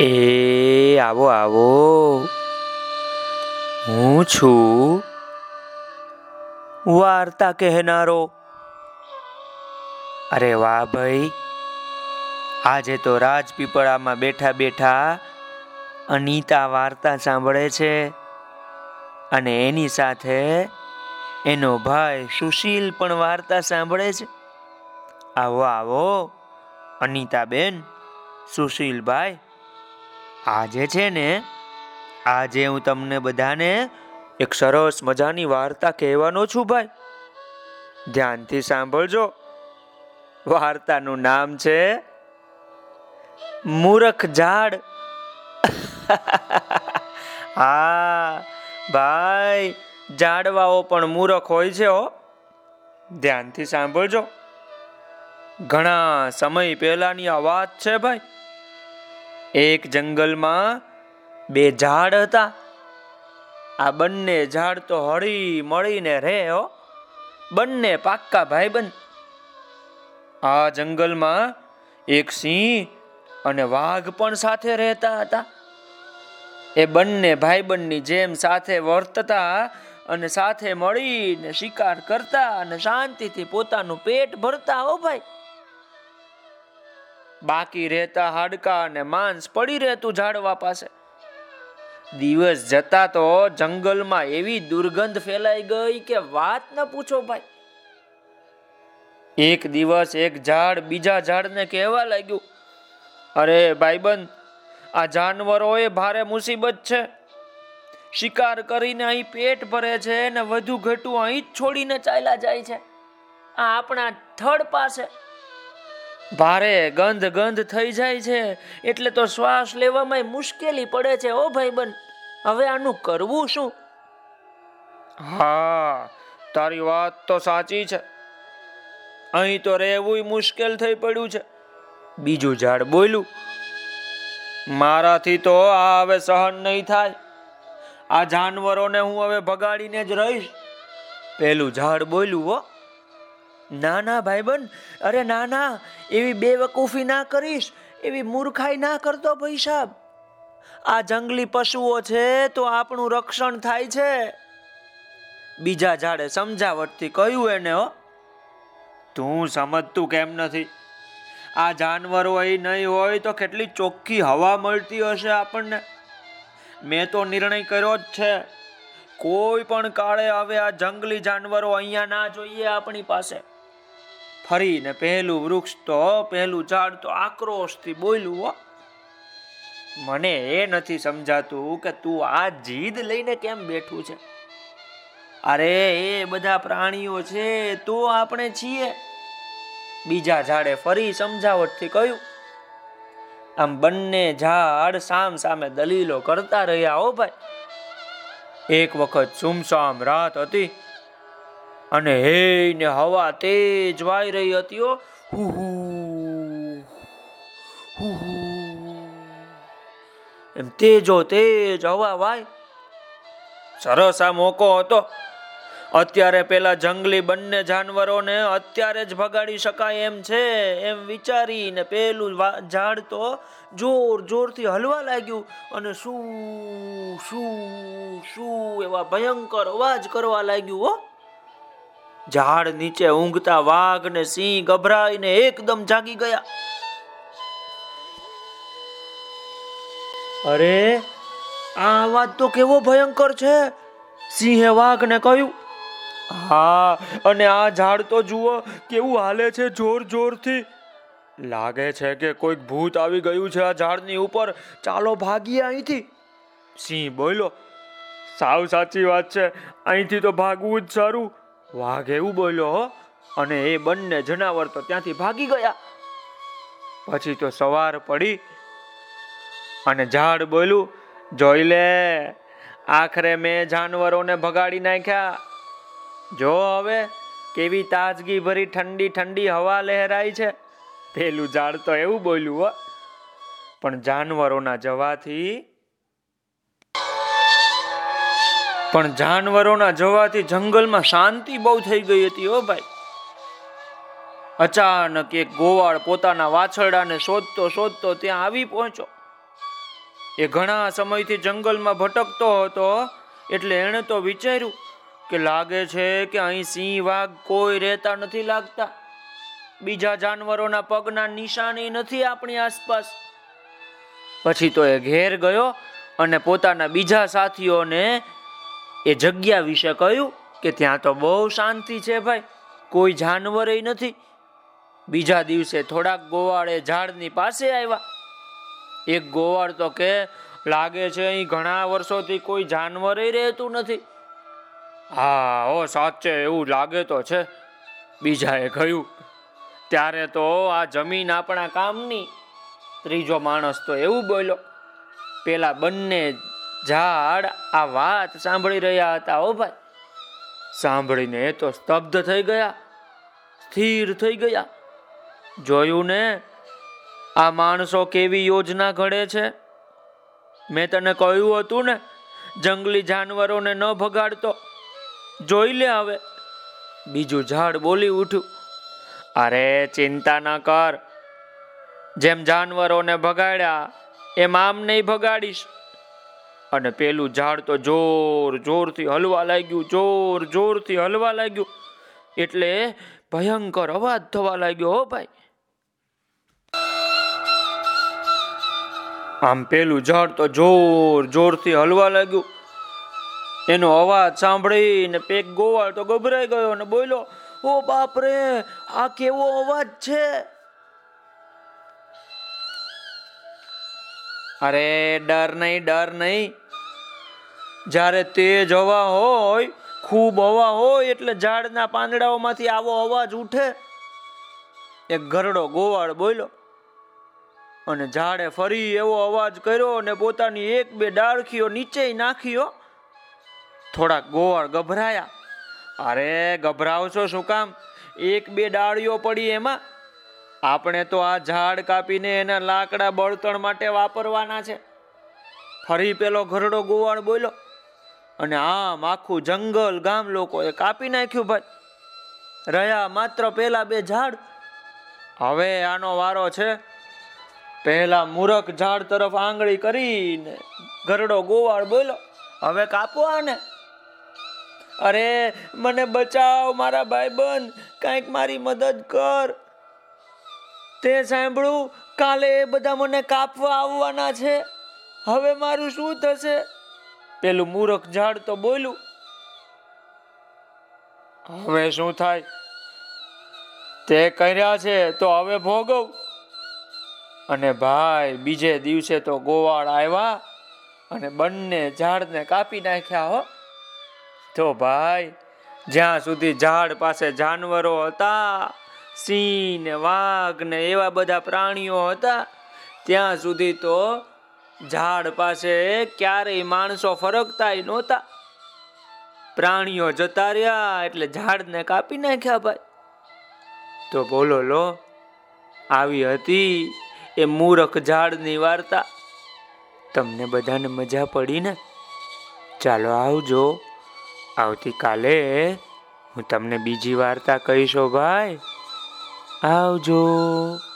એ, આવો આવો. હું છું વાર્તા કહેનારો. અરે વાહ ભાઈ. આજે તો રાજપીપળામાં બેઠા બેઠા અનિતા વાર્તા સાંભળે છે અને એની સાથે એનો ભાઈ સુશીલ પણ વાર્તા સાંભળે છે. આવો આવો, અનિતાબેન, સુશીલભાઈ આજે છે ને, આજે હું તમને બધાને એક સરસ મજાની વાર્તા કહેવાનો છું ભાઈ. ધ્યાનથી સાંભળજો. વાર્તાનું નામ છે મૂરખ ઝાડ. હા, ભાઈ, ઝાડવાઓ પણ મૂરખ હોય છે હો. ધ્યાનથી સાંભળજો. ઘણા સમય પહેલાની આ વાત છે ભાઈ. એક જંગલમાં બે ઝાડ હતા. આ બંને ઝાડ તો હળી મળીને રહે હો. બંને પાક્કા ભાઈબંધ. આ જંગલમાં એક સિંહ અને વાઘ પણ સાથે રહેતા હતા. એ બંને ભાઈબંધની જેમ સાથે વર્તતા અને સાથે મળીને શિકાર કરતા અને શાંતિથી પોતાનું પેટ ભરતા હો ભાઈ. બાકી રહેતા હાડકા અને માંસ પડી રહેતું ઝાડવા પાસે. દિવસ જતા તો જંગલમાં એવી દુર્ગંધ ફેલાઈ ગઈ કે વાત ન પૂછો ભાઈ. એક દિવસ એક ઝાડ બીજા ઝાડને કહેવા લાગ્યું, અરે ભાઈબંધ, આ જાનવરો એ ભારે મુસીબત છે. શિકાર કરીને અહીં પેટ ભરે છે ને વધુ ઘટું અહીં જ છોડીને ચાલ્યા જાય છે. આ આપણા થડ પાસે ભારે ગંધ ગંધ થઈ જાય છે. એટલે તો શ્વાસ લેવામાં મુશ્કેલી પડે છે, ઓ ભાઈબંધ, હવે આનું કરવું શું? હા, તારી વાત તો સાચી છે. અહીં તો રહેવું મુશ્કેલ થઈ પડ્યું છે. બીજું ઝાડ બોલ્યું મારાથી તો આ હવે સહન નહીં થાય. આ જાનવરોને હું હવે ભગાડીને જ રહીશ. પેલું ઝાડ બોલ્યું હો. ના ના ભાઈબંધ, અરે ના ના એવી બેવકૂફી ના કરીશ, એવી મૂર્ખાઈ ના કરતો ભાઈ સાહેબ આ જંગલી પશુઓ છે તો આપણું રક્ષણ થાય છે. બીજા ઝાડે સમજાવટથી કહ્યું એને, હો. તું સમજતું કેમ નથી? આ જાનવરો અહીં નહીં હોય તો કેટલી ચોખ્ખી હવા મળતી હશે આપણને? મેં તો નિર્ણય કર્યો જ છે. કોઈ પણ કાળે હવે આ જંગલી જાનવરો અહીંયા ના જોઈએ આપણી પાસે. ફરીને પહેલું વૃક્ષ તો, પહેલું ઝાડ તો આક્રોશથી બોલ્યું મને એ નથી સમજાતું કે તું આ જીદ લઈને કેમ બેઠું છે? અરે, એ બધા પ્રાણીઓ છે, તો આપણે છીએ. બીજા ઝાડે ફરી સમજાવટથી કહ્યું, આમ બંને ઝાડ સામ સામે દલીલો કરતા રહ્યા હો ભાઈ. એક વખત સુમસામ રાત હતી અને હે ને હવા તેજ વાઈ રહી હતી ઓ એમ તેજો તેજ હવા વાય. સરસ આ મોકો હતો. અત્યારે પેલા જંગલી બંને જાનવરોને અત્યારે જ ભગાડી શકાય એમ છે, એમ વિચારીને પેલું ઝાડ તો જોર, જોરથી હલવા લાગ્યું અને શું શું શું એવા ભયંકર અવાજ કરવા લાગ્યું હો. ઝાડ નીચે ઊંઘતા વાઘ ને સિંહ ગભરાઈને એકદમ જાગી ગયા. અરે, આ અવાજ તો કેવો ભયંકર છે? સિંહે વાઘને કહ્યું, હા, અને આ ઝાડ તો જુઓ, કેવું હાલે છે જોર જોરથી. લાગે છે કે કોઈક ભૂત આવી ગયું છે આ ઝાડની ઉપર. ચાલો ભાગીએ અહીંથી. સિંહ બોલો સાવ સાચી વાત છે. અહીંથી તો ભાગવું જ સારું. વાઘ એવું બોલ્યો, હો. અને એ બંને જનાવર તો ત્યાંથી ભાગી ગયા. પછી તો સવાર પડી અને ઝાડ બોલ્યું, જોઈ લે, આખરે મેં જાનવરોને ભગાડી નાખ્યા. જો હવે કેવી તાજગી ભરી ઠંડી ઠંડી હવા લહેરાય છે. પેલું ઝાડ તો એવું બોલ્યું પણ જાનવરોના જવાથી પણ જાનવરોના જવાથી જંગલમાં શાંતિ બહુ થઈ ગઈ હતી ઓ ભાઈ. અચાનક એક ગોવાળ પોતાના વાછરડાને શોધતો શોધતો ત્યાં આવી પહોંચો એ ઘણા સમયથી જંગલમાં ભટકતો હતો, એટલે એણે તો વિચાર્યું કે લાગે છે કે અહીં સિંહ, વાઘ કોઈ રહેતા નથી લાગતા. બીજા જાનવરોના પગના નિશાની નથી આપણી આસપાસ. પછી તો એ ઘેર ગયો અને પોતાના બીજા સાથીઓને એ જગ્યા વિશે કહ્યું કે ત્યાં તો બહુ શાંતિ છે ભાઈ. કોઈ જાનવર નથી. બીજા દિવસે થોડાક ગોવાળે ઝાડની પાસે આવ્યા. એક ગોવાળ તો કે, લાગે છે અહીં ઘણા વર્ષોથી કોઈ જાનવર રહેતું નથી. હા, ઓ, સાચે, એવું લાગે તો છે. બીજાએ કહ્યું, ત્યારે તો આ જમીન આપણા કામની. ત્રીજો માણસ તો એવું બોલ્યો, પેલા બંને ઝાડ આ વાત સાંભળી રહ્યા હતા. ઓ ભાઈ, સાંભળીને તો સ્તબ્ધ થઈ ગયા, સ્થિર થઈ ગયા. જોયું ને, આ માણસો કેવી યોજના ઘડે છે? મેં તને કહ્યું હતું ને, જંગલી જાનવરોને ન ભગાડતો. જોઈ લે હવે. બીજું ઝાડ બોલી ઉઠ્યું. અરે, ચિંતા ન કર. જેમ જાનવરોને ભગાડ્યા, એમ આમ નહીં ભગાડીશ. અને પેલું ઝાડ તો જોર જોરથી હલવા લાગ્યું, જોર જોરથી હલવા લાગ્યું. એટલે ભયંકર અવાજ થવા લાગ્યો, હો ભાઈ. આમ પેલું ઝાડ તો જોર જોરથી હલવા લાગ્યું. એનો અવાજ સાંભળીને પેક ગોવાળ તો ગભરાઈ ગયો અને બોલ્યો, ઓ બાપરે, આ કેવો અવાજ છે? અરે ડર નહીં ડર નહીં. જ્યારે તેજ હવા હોય, ખૂબ હવા હોય, એટલે ઝાડના પાંદડાઓમાંથી આવો અવાજ ઉઠે. એક ઘરડો ગોવાળ બોલ્યો, અને ઝાડે ફરી એવો અવાજ કર્યો અને પોતાની એક બે ડાળખીઓ નીચે નાખ્યો થોડાક ગોવાળ ગભરાયા, અરે ગભરાવશો શું કામ? એક બે ડાળીઓ પડી એમાં આપણે તો આ ઝાડ કાપીને એના લાકડા બળતણ માટે વાપરવાના છે. ફરી પેલો ઘરડો ગોવાળ બોલ્યો, અને આમ આખું જંગલ ગામ લોકોએ કાપી નાખ્યું ભાઈ. રહ્યા માત્ર પેલા બે ઝાડ. હવે આનો વારો છે, પહેલા મૂરખ ઝાડ તરફ આંગળી કરીને ગરડો ગોવાળ બોલો હવે કાપો આને. અરે, મને બચાવ મારા ભાઈબંધ. કાંઈક મારી મદદ કર. તે સાંભળું, કાલે એ બધા મને કાપવા આવવાના છે. હવે મારું શું થશે? પેલું મૂરખ ઝાડ તો બોલ્યું. હવે શું થાય? તે કર્યા છે તો હવે ભોગવ. અને ભાઈ, બીજે દિવસે તો ગોવાળ આવ્યા અને બંને ઝાડને કાપી નાખ્યા હો. તો ભાઈ, જ્યાં સુધી ઝાડ પાસે જાનવરો હતા સિંહ ને વાઘ ને એવા બધા પ્રાણીઓ હતા, ત્યાં સુધી તો ઝાડ પાસે ક્યારેય માણસો ફરકતા નહોતા. પ્રાણીઓ જતા રહ્યા એટલે ઝાડને કાપી નાખ્યા ભાઈ. તો બોલો લો, આવી હતી એ મૂરખ ઝાડની વાર્તા. તમને બધાને મજા પડી ને? ચાલો આવજો, આવતીકાલે હું તમને બીજી વાર્તા કહીશો ભાઈ. આવજો.